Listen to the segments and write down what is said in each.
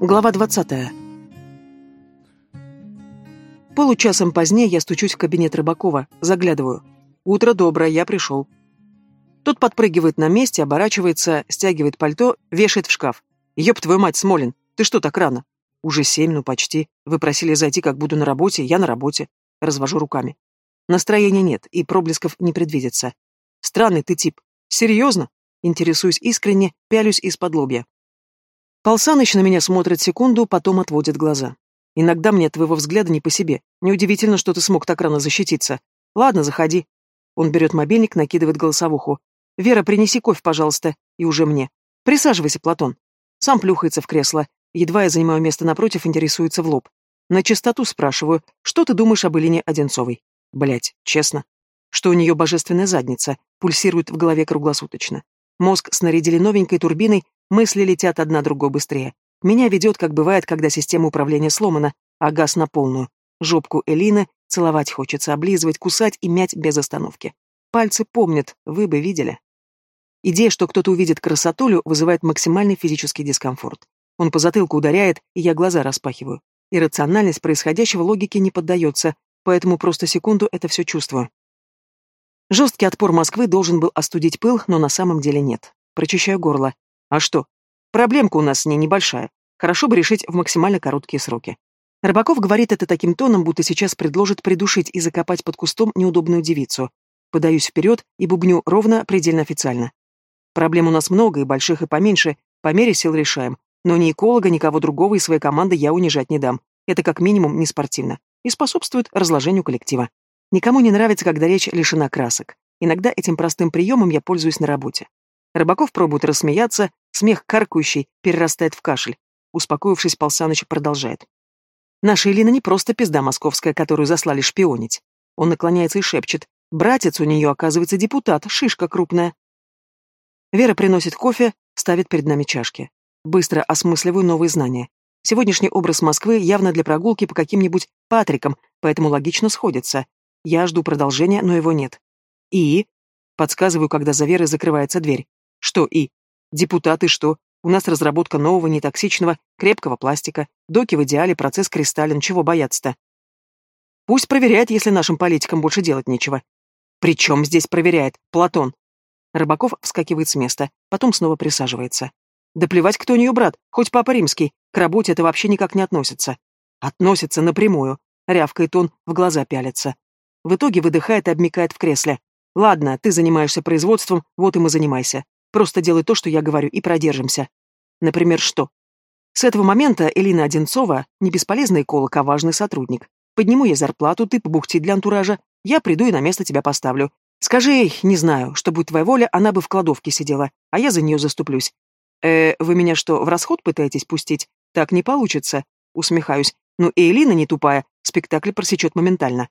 Глава 20. Получасом позднее я стучусь в кабинет Рыбакова, заглядываю. «Утро доброе, я пришел». Тот подпрыгивает на месте, оборачивается, стягивает пальто, вешает в шкаф. «Ёб твою мать, Смолин, ты что так рано?» «Уже семь, ну почти. Вы просили зайти, как буду на работе, я на работе». Развожу руками. Настроения нет, и проблесков не предвидится. Странный ты тип. Серьезно? Интересуюсь искренне, пялюсь из-под лобья. Пал Саныч на меня смотрит секунду, потом отводит глаза. Иногда мне от твоего взгляда не по себе. Неудивительно, что ты смог так рано защититься. Ладно, заходи. Он берет мобильник, накидывает голосовуху. «Вера, принеси кофе, пожалуйста, и уже мне. Присаживайся, Платон». Сам плюхается в кресло. Едва я занимаю место напротив, интересуется в лоб. На чистоту спрашиваю, что ты думаешь об Элине Одинцовой? Блять, честно. Что у нее божественная задница, пульсирует в голове круглосуточно. Мозг снарядили новенькой турбиной, Мысли летят одна другой быстрее. Меня ведет, как бывает, когда система управления сломана, а газ на полную. Жопку Элины целовать хочется, облизывать, кусать и мять без остановки. Пальцы помнят, вы бы видели. Идея, что кто-то увидит красотулю, вызывает максимальный физический дискомфорт. Он по затылку ударяет, и я глаза распахиваю. Иррациональность происходящего логике не поддается, поэтому просто секунду это все чувствую. Жесткий отпор Москвы должен был остудить пыл, но на самом деле нет. Прочищаю горло. А что? Проблемка у нас с ней небольшая. Хорошо бы решить в максимально короткие сроки. Рыбаков говорит это таким тоном, будто сейчас предложит придушить и закопать под кустом неудобную девицу. Подаюсь вперед и бубню ровно, предельно официально. Проблем у нас много, и больших, и поменьше, по мере сил решаем. Но ни эколога, никого другого из своей команды я унижать не дам. Это как минимум не спортивно. И способствует разложению коллектива. Никому не нравится, когда речь лишена красок. Иногда этим простым приемом я пользуюсь на работе. Рыбаков пробует рассмеяться, смех каркающий перерастает в кашель. Успокоившись, Полсаныч продолжает. Наша Элина не просто пизда московская, которую заслали шпионить. Он наклоняется и шепчет. Братец у нее, оказывается, депутат, шишка крупная. Вера приносит кофе, ставит перед нами чашки. Быстро осмысливаю новые знания. Сегодняшний образ Москвы явно для прогулки по каким-нибудь Патрикам, поэтому логично сходится. Я жду продолжения, но его нет. И... Подсказываю, когда за Верой закрывается дверь. Что и? Депутаты что? У нас разработка нового, нетоксичного, крепкого пластика. Доки в идеале, процесс кристаллин. Чего бояться-то? Пусть проверяет, если нашим политикам больше делать нечего. Причем здесь проверяет? Платон. Рыбаков вскакивает с места, потом снова присаживается. Да плевать, кто у нее брат, хоть папа римский. К работе это вообще никак не относится. Относится напрямую. Рявкает он, в глаза пялится. В итоге выдыхает и обмикает в кресле. Ладно, ты занимаешься производством, вот и мы занимайся. Просто делай то, что я говорю, и продержимся. Например, что? С этого момента Элина Одинцова не бесполезный эколог, а важный сотрудник. Подниму ей зарплату, ты побухти для антуража, я приду и на место тебя поставлю. Скажи ей, не знаю, что будет твоя воля, она бы в кладовке сидела, а я за нее заступлюсь. Э, вы меня что, в расход пытаетесь пустить? Так не получится. Усмехаюсь. Ну и Элина не тупая, спектакль просечет моментально.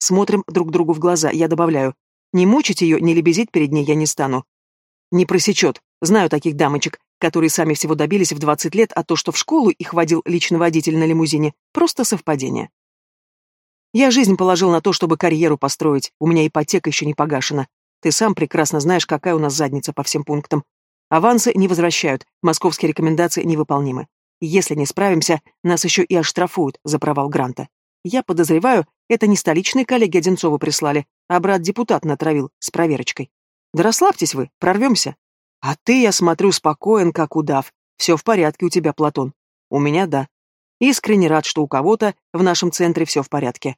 Смотрим друг другу в глаза, я добавляю. Не мучить ее, не лебезить перед ней я не стану. Не просечет. Знаю таких дамочек, которые сами всего добились в 20 лет, а то, что в школу их водил личный водитель на лимузине, просто совпадение. Я жизнь положил на то, чтобы карьеру построить, у меня ипотека еще не погашена. Ты сам прекрасно знаешь, какая у нас задница по всем пунктам. Авансы не возвращают, московские рекомендации невыполнимы. Если не справимся, нас еще и оштрафуют за провал гранта. Я подозреваю, это не столичные коллеги Одинцова прислали, а брат-депутат натравил с проверочкой. Да расслабьтесь вы, прорвемся. А ты, я смотрю, спокоен, как удав. Все в порядке у тебя, Платон. У меня да. Искренне рад, что у кого-то в нашем центре все в порядке.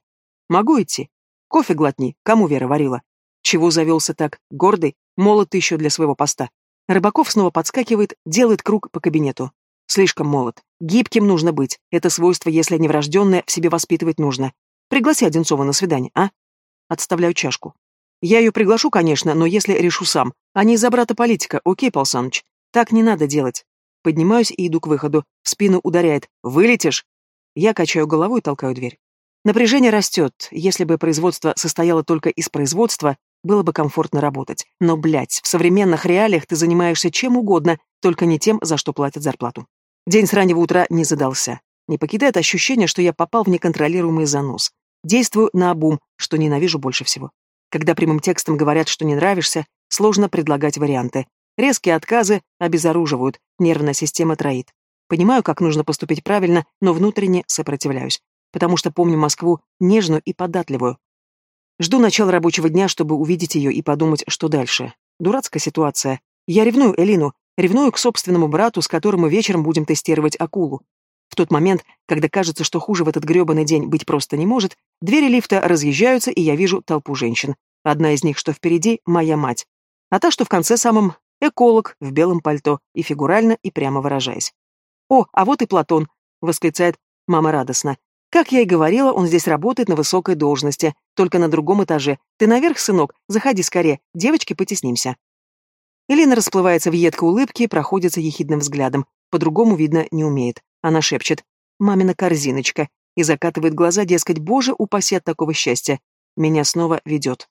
Могу идти? Кофе глотни, кому Вера варила? Чего завелся так, гордый, молод еще для своего поста. Рыбаков снова подскакивает, делает круг по кабинету. Слишком молод. Гибким нужно быть. Это свойство, если не врожденное, в себе воспитывать нужно. Пригласи Одинцова на свидание, а? Отставляю чашку. Я ее приглашу, конечно, но если решу сам. А не из-за брата политика, окей, Пал Саныч? Так не надо делать. Поднимаюсь и иду к выходу. В спину ударяет. Вылетишь? Я качаю головой и толкаю дверь. Напряжение растет. Если бы производство состояло только из производства, было бы комфортно работать. Но, блядь, в современных реалиях ты занимаешься чем угодно, только не тем, за что платят зарплату. День с раннего утра не задался. Не покидает ощущение, что я попал в неконтролируемый занос. Действую на обум, что ненавижу больше всего. Когда прямым текстом говорят, что не нравишься, сложно предлагать варианты. Резкие отказы обезоруживают, нервная система троит. Понимаю, как нужно поступить правильно, но внутренне сопротивляюсь, потому что помню Москву нежную и податливую. Жду начала рабочего дня, чтобы увидеть ее и подумать, что дальше. Дурацкая ситуация. Я ревную Элину, ревную к собственному брату, с которым мы вечером будем тестировать акулу. В тот момент, когда кажется, что хуже в этот грёбаный день быть просто не может, двери лифта разъезжаются, и я вижу толпу женщин. Одна из них, что впереди, моя мать. А та, что в конце самом, эколог в белом пальто, и фигурально, и прямо выражаясь. «О, а вот и Платон!» — восклицает мама радостно. «Как я и говорила, он здесь работает на высокой должности, только на другом этаже. Ты наверх, сынок? Заходи скорее, девочки, потеснимся». Элина расплывается в едкой улыбке и проходится ехидным взглядом. По-другому, видно, не умеет. Она шепчет «Мамина корзиночка» и закатывает глаза, дескать, «Боже, упаси от такого счастья». Меня снова ведет.